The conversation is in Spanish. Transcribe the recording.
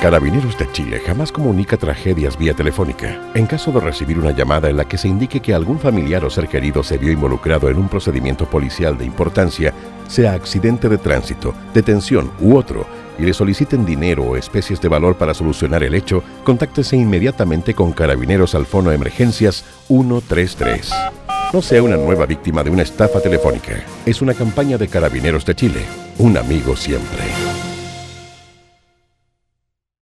Carabineros de Chile jamás comunica tragedias vía telefónica. En caso de recibir una llamada en la que se indique que algún familiar o ser querido se vio involucrado en un procedimiento policial de importancia, sea accidente de tránsito, detención u otro, y le soliciten dinero o especies de valor para solucionar el hecho, contáctese inmediatamente con Carabineros al Fono Emergencias 133. No sea una nueva víctima de una estafa telefónica. Es una campaña de Carabineros de Chile. Un amigo siempre.